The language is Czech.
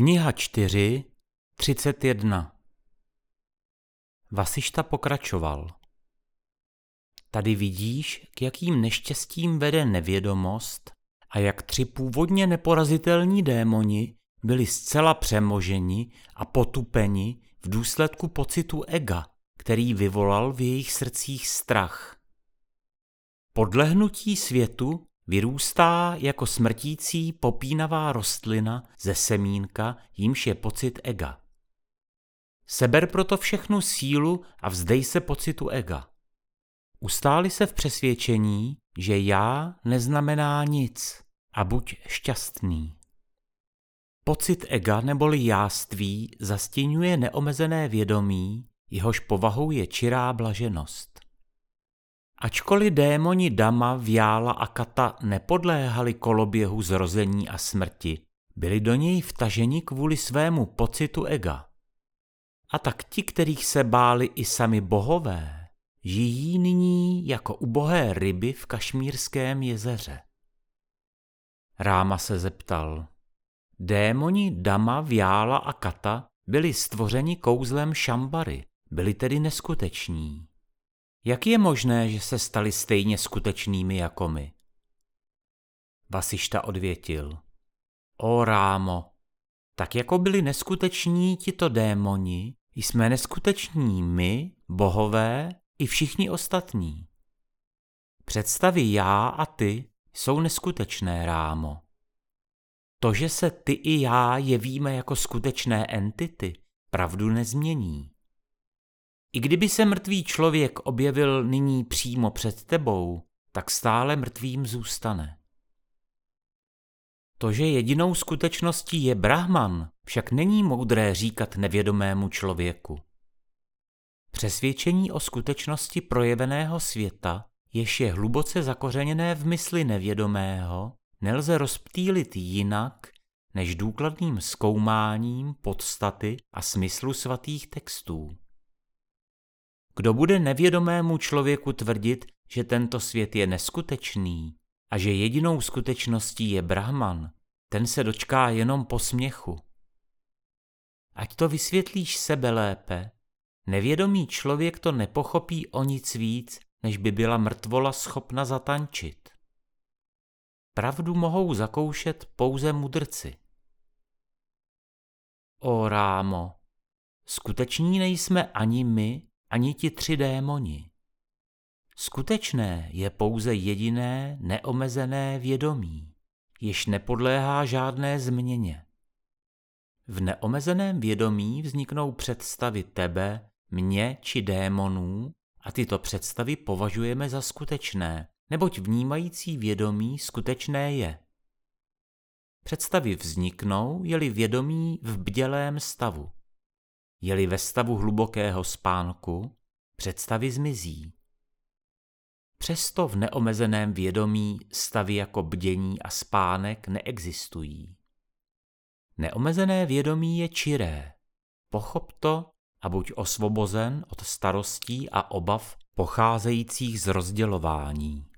Kniha 4, 31 Vasišta pokračoval. Tady vidíš, k jakým neštěstím vede nevědomost a jak tři původně neporazitelní démoni byli zcela přemoženi a potupeni v důsledku pocitu ega, který vyvolal v jejich srdcích strach. Podlehnutí světu Vyrůstá jako smrtící popínavá rostlina ze semínka, jímž je pocit ega. Seber proto všechnu sílu a vzdej se pocitu ega. Ustáli se v přesvědčení, že já neznamená nic a buď šťastný. Pocit ega neboli jáství zastěňuje neomezené vědomí, jehož povahou je čirá blaženost. Ačkoliv démoni Dama, Vjála a Kata nepodléhali koloběhu zrození a smrti, byli do něj vtaženi kvůli svému pocitu ega. A tak ti, kterých se báli i sami bohové, žijí nyní jako ubohé ryby v kašmírském jezeře. Ráma se zeptal. Démoni Dama, Vjála a Kata byli stvořeni kouzlem Šambary, byli tedy neskuteční. Jak je možné, že se stali stejně skutečnými jako my? Vasišta odvětil. O Rámo, tak jako byli neskuteční tito démoni, jsme neskuteční my, bohové, i všichni ostatní. Představy já a ty jsou neskutečné, Rámo. To, že se ty i já jevíme jako skutečné entity, pravdu nezmění. I kdyby se mrtvý člověk objevil nyní přímo před tebou, tak stále mrtvým zůstane. To, že jedinou skutečností je Brahman, však není moudré říkat nevědomému člověku. Přesvědčení o skutečnosti projeveného světa, jež je hluboce zakořeněné v mysli nevědomého, nelze rozptýlit jinak, než důkladným zkoumáním podstaty a smyslu svatých textů. Kdo bude nevědomému člověku tvrdit, že tento svět je neskutečný a že jedinou skutečností je Brahman, ten se dočká jenom posměchu. Ať to vysvětlíš sebe lépe, nevědomý člověk to nepochopí o nic víc, než by byla mrtvola schopna zatančit. Pravdu mohou zakoušet pouze mudrci. O Rámo, skuteční nejsme ani my, ani ti tři démoni. Skutečné je pouze jediné neomezené vědomí, jež nepodléhá žádné změně. V neomezeném vědomí vzniknou představy tebe, mě či démonů a tyto představy považujeme za skutečné, neboť vnímající vědomí skutečné je. Představy vzniknou, je-li vědomí v bdělém stavu. Je-li ve stavu hlubokého spánku, představy zmizí. Přesto v neomezeném vědomí stavy jako bdění a spánek neexistují. Neomezené vědomí je čiré. Pochop to a buď osvobozen od starostí a obav pocházejících z rozdělování.